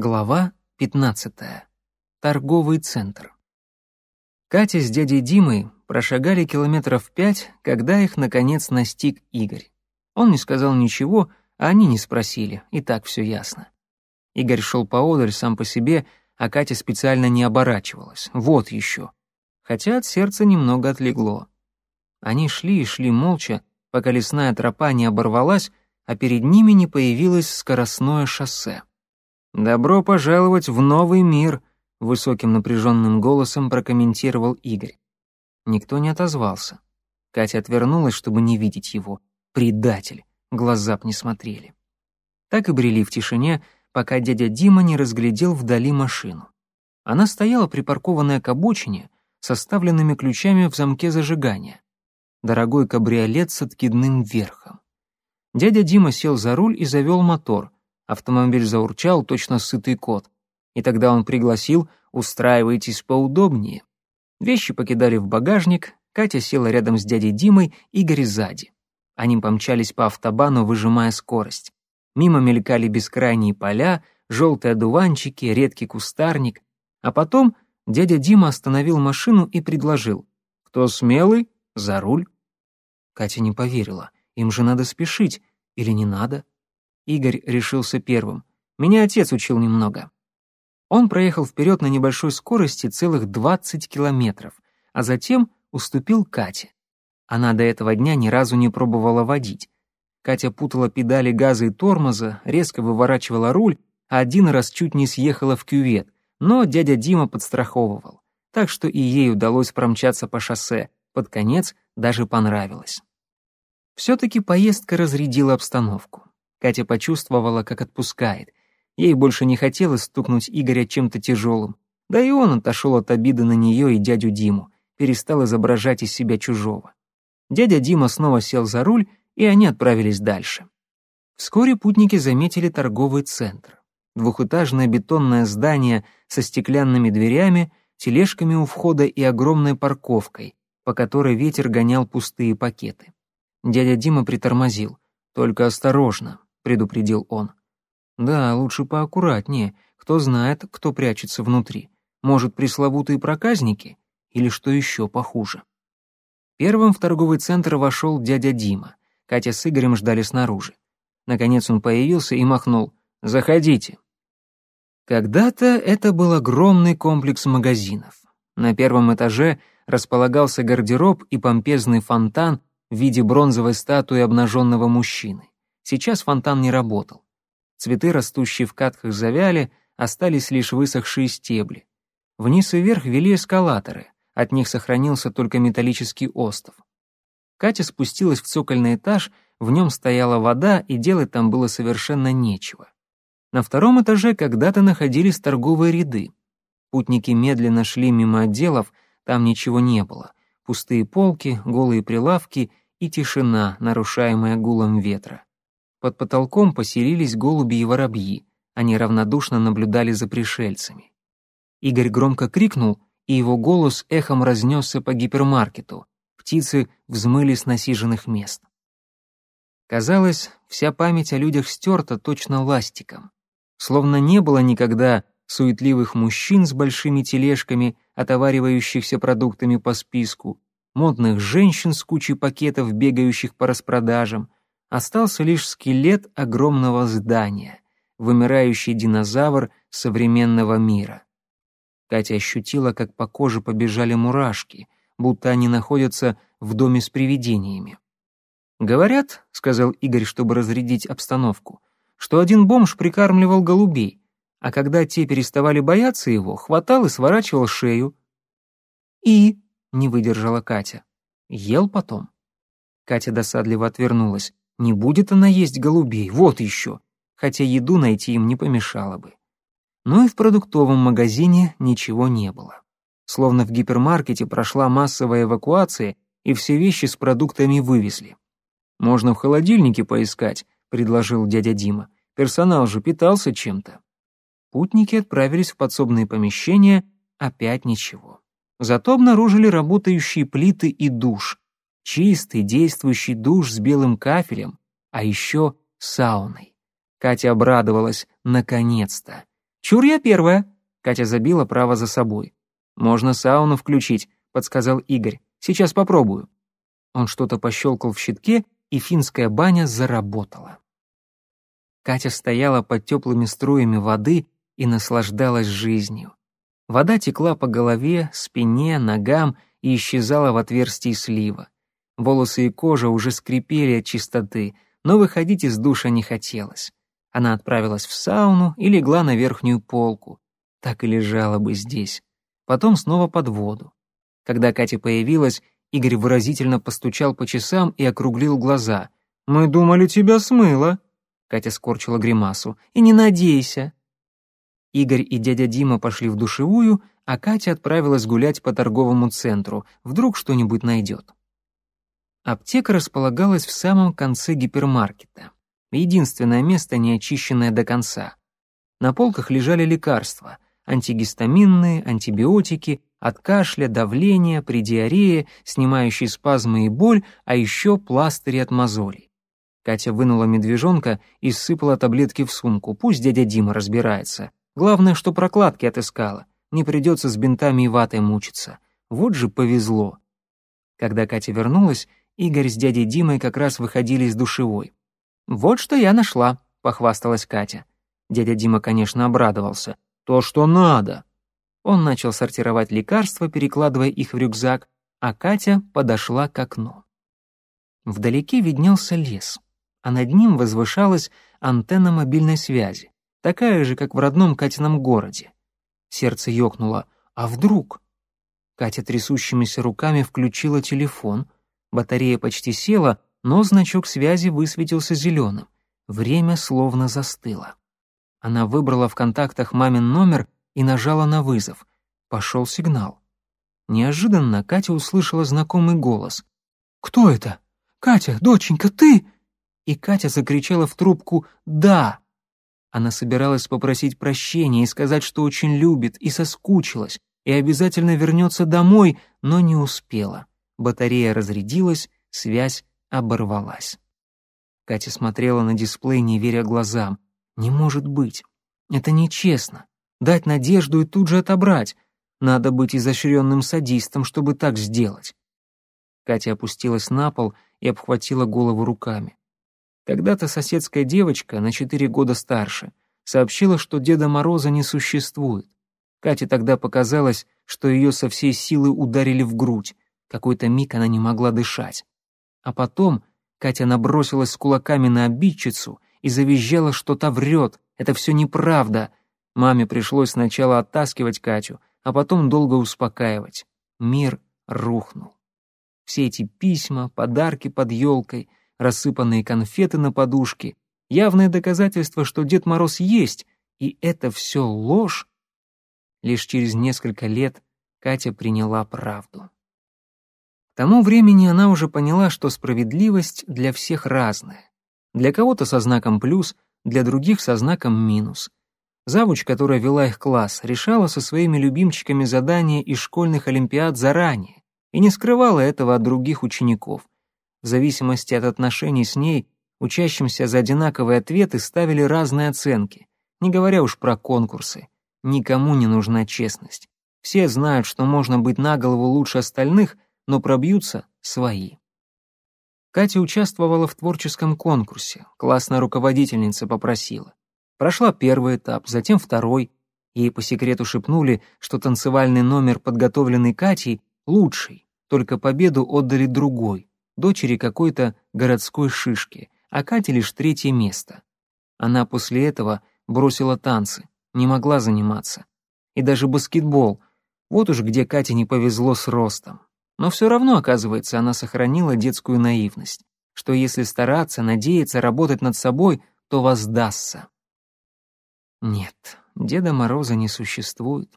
Глава 15. Торговый центр. Катя с дядей Димой прошагали километров пять, когда их, наконец, настиг Игорь. Он не сказал ничего, а они не спросили, и так все ясно. Игорь шел поодаль сам по себе, а Катя специально не оборачивалась. Вот еще. Хотя от сердца немного отлегло. Они шли и шли молча, пока лесная тропа не оборвалась, а перед ними не появилось скоростное шоссе. «Добро пожаловать в новый мир», — высоким напряженным голосом прокомментировал Игорь. Никто не отозвался. Катя отвернулась, чтобы не видеть его. Предатель. Глаза б не смотрели. Так и брели в тишине, пока дядя Дима не разглядел вдали машину. Она стояла припаркованная к обочине, с оставленными ключами в замке зажигания. Дорогой кабриолет с откидным верхом. Дядя Дима сел за руль и завел мотор — Автомобиль заурчал, точно сытый кот. И тогда он пригласил «устраивайтесь поудобнее». Вещи покидали в багажник, Катя села рядом с дядей Димой, Игорь сзади. Они помчались по автобану, выжимая скорость. Мимо мелькали бескрайние поля, желтые одуванчики, редкий кустарник. А потом дядя Дима остановил машину и предложил. «Кто смелый? За руль». Катя не поверила. Им же надо спешить. Или не надо? Игорь решился первым. Меня отец учил немного. Он проехал вперед на небольшой скорости целых 20 километров, а затем уступил Кате. Она до этого дня ни разу не пробовала водить. Катя путала педали газа и тормоза, резко выворачивала руль, а один раз чуть не съехала в кювет, но дядя Дима подстраховывал. Так что и ей удалось промчаться по шоссе, под конец даже понравилось. Все-таки поездка разрядила обстановку. Катя почувствовала, как отпускает. Ей больше не хотелось стукнуть Игоря чем-то тяжелым. Да и он отошел от обиды на нее и дядю Диму, перестал изображать из себя чужого. Дядя Дима снова сел за руль, и они отправились дальше. Вскоре путники заметили торговый центр. Двухэтажное бетонное здание со стеклянными дверями, тележками у входа и огромной парковкой, по которой ветер гонял пустые пакеты. Дядя Дима притормозил. «Только осторожно, предупредил он. Да, лучше поаккуратнее. Кто знает, кто прячется внутри. Может, пресловутые проказники или что еще похуже. Первым в торговый центр вошел дядя Дима. Катя с Игорем ждали снаружи. Наконец он появился и махнул: "Заходите". Когда-то это был огромный комплекс магазинов. На первом этаже располагался гардероб и помпезный фонтан в виде бронзовой статуи обнаженного мужчины. Сейчас фонтан не работал. Цветы, растущие в катках, завяли, остались лишь высохшие стебли. Вниз и вверх вели эскалаторы, от них сохранился только металлический остов. Катя спустилась в цокольный этаж, в нем стояла вода, и делать там было совершенно нечего. На втором этаже когда-то находились торговые ряды. Путники медленно шли мимо отделов, там ничего не было. Пустые полки, голые прилавки и тишина, нарушаемая гулом ветра. Под потолком поселились голуби и воробьи. Они равнодушно наблюдали за пришельцами. Игорь громко крикнул, и его голос эхом разнесся по гипермаркету. Птицы взмыли с насиженных мест. Казалось, вся память о людях стерта точно ластиком. Словно не было никогда суетливых мужчин с большими тележками, отоваривающихся продуктами по списку, модных женщин с кучей пакетов, бегающих по распродажам, остался лишь скелет огромного здания, вымирающий динозавр современного мира. Катя ощутила, как по коже побежали мурашки, будто они находятся в доме с привидениями. «Говорят», — сказал Игорь, чтобы разрядить обстановку, что один бомж прикармливал голубей, а когда те переставали бояться его, хватал и сворачивал шею. «И?» — не выдержала Катя. «Ел потом». Катя досадливо отвернулась. Не будет она есть голубей, вот еще. Хотя еду найти им не помешало бы. Но и в продуктовом магазине ничего не было. Словно в гипермаркете прошла массовая эвакуация, и все вещи с продуктами вывезли. «Можно в холодильнике поискать», — предложил дядя Дима. «Персонал же питался чем-то». Путники отправились в подсобные помещения, опять ничего. Зато обнаружили работающие плиты и душ, Чистый, действующий душ с белым кафелем, а еще сауной. Катя обрадовалась, наконец-то. «Чур я первая!» Катя забила право за собой. «Можно сауну включить», — подсказал Игорь. «Сейчас попробую». Он что-то пощелкал в щитке, и финская баня заработала. Катя стояла под теплыми струями воды и наслаждалась жизнью. Вода текла по голове, спине, ногам и исчезала в отверстии слива. Волосы и кожа уже скрипели от чистоты, но выходить из душа не хотелось. Она отправилась в сауну и легла на верхнюю полку. Так и лежала бы здесь. Потом снова под воду. Когда Катя появилась, Игорь выразительно постучал по часам и округлил глаза. «Мы думали, тебя смыло». Катя скорчила гримасу. «И не надейся». Игорь и дядя Дима пошли в душевую, а Катя отправилась гулять по торговому центру. Вдруг что-нибудь найдет. Аптека располагалась в самом конце гипермаркета. Единственное место, не очищенное до конца. На полках лежали лекарства — антигистаминные, антибиотики, от кашля, давления, при диарее, снимающие спазмы и боль, а еще пластыри от мозолей. Катя вынула медвежонка и сыпала таблетки в сумку. Пусть дядя Дима разбирается. Главное, что прокладки отыскала. Не придется с бинтами и ватой мучиться. Вот же повезло. Когда Катя вернулась, Игорь с дядей Димой как раз выходили из душевой. «Вот что я нашла», — похвасталась Катя. Дядя Дима, конечно, обрадовался. «То, что надо». Он начал сортировать лекарства, перекладывая их в рюкзак, а Катя подошла к окну. Вдалеке виднелся лес, а над ним возвышалась антенна мобильной связи, такая же, как в родном Катином городе. Сердце ёкнуло. «А вдруг?» Катя трясущимися руками включила телефон — Батарея почти села, но значок связи высветился зеленым. Время словно застыло. Она выбрала в контактах мамин номер и нажала на вызов. Пошел сигнал. Неожиданно Катя услышала знакомый голос. «Кто это? Катя, доченька, ты?» И Катя закричала в трубку «Да!». Она собиралась попросить прощения и сказать, что очень любит и соскучилась, и обязательно вернется домой, но не успела батарея разрядилась, связь оборвалась. Катя смотрела на дисплей, не веря глазам. «Не может быть! Это нечестно! Дать надежду и тут же отобрать! Надо быть изощренным садистом, чтобы так сделать!» Катя опустилась на пол и обхватила голову руками. Когда-то соседская девочка, на четыре года старше, сообщила, что Деда Мороза не существует. Кате тогда показалось, что ее со всей силы ударили в грудь, какой-то миг она не могла дышать. А потом Катя набросилась с кулаками на обидчицу и завизжала, что та врет, это все неправда. Маме пришлось сначала оттаскивать Катю, а потом долго успокаивать. Мир рухнул. Все эти письма, подарки под елкой, рассыпанные конфеты на подушке — явное доказательство, что Дед Мороз есть, и это все ложь. Лишь через несколько лет Катя приняла правду тому времени она уже поняла, что справедливость для всех разная. Для кого-то со знаком плюс, для других со знаком минус. Завуч, которая вела их класс, решала со своими любимчиками задания из школьных олимпиад заранее и не скрывала этого от других учеников. В зависимости от отношений с ней, учащимся за одинаковые ответы ставили разные оценки, не говоря уж про конкурсы. Никому не нужна честность. Все знают, что можно быть на голову лучше остальных — но пробьются свои. Катя участвовала в творческом конкурсе, классная руководительница попросила. Прошла первый этап, затем второй. Ей по секрету шепнули, что танцевальный номер, подготовленный Катей, лучший, только победу отдали другой, дочери какой-то городской шишки, а Кате лишь третье место. Она после этого бросила танцы, не могла заниматься. И даже баскетбол, вот уж где Кате не повезло с ростом. Но все равно, оказывается, она сохранила детскую наивность, что если стараться, надеяться, работать над собой, то воздастся. Нет, Деда Мороза не существует.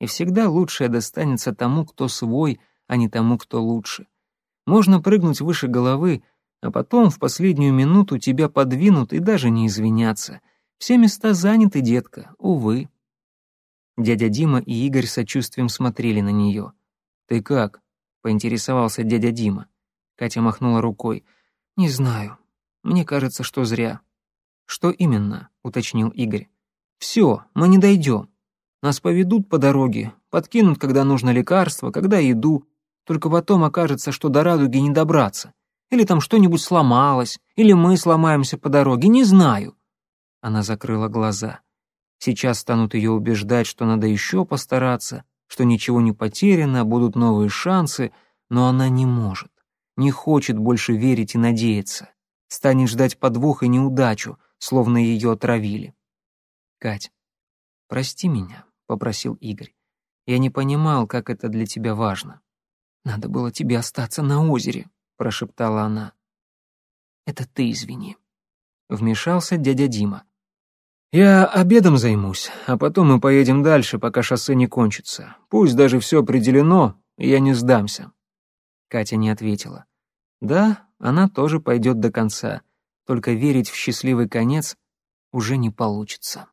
И всегда лучшее достанется тому, кто свой, а не тому, кто лучше. Можно прыгнуть выше головы, а потом в последнюю минуту тебя подвинут и даже не извиняться. Все места заняты, детка, увы. Дядя Дима и Игорь сочувствием смотрели на нее. «Ты как?» — поинтересовался дядя Дима. Катя махнула рукой. «Не знаю. Мне кажется, что зря». «Что именно?» — уточнил Игорь. Все, мы не дойдем. Нас поведут по дороге, подкинут, когда нужно лекарство, когда еду. Только потом окажется, что до радуги не добраться. Или там что-нибудь сломалось, или мы сломаемся по дороге, не знаю. Она закрыла глаза. Сейчас станут ее убеждать, что надо еще постараться, что ничего не потеряно, будут новые шансы, но она не может, не хочет больше верить и надеяться. Станет ждать подвох и неудачу, словно ее отравили. «Кать, прости меня», — попросил Игорь. «Я не понимал, как это для тебя важно». «Надо было тебе остаться на озере», — прошептала она. «Это ты извини». Вмешался дядя Дима. «Я обедом займусь, а потом мы поедем дальше, пока шоссе не кончится. Пусть даже все определено, я не сдамся». Катя не ответила. Да, она тоже пойдет до конца, только верить в счастливый конец уже не получится.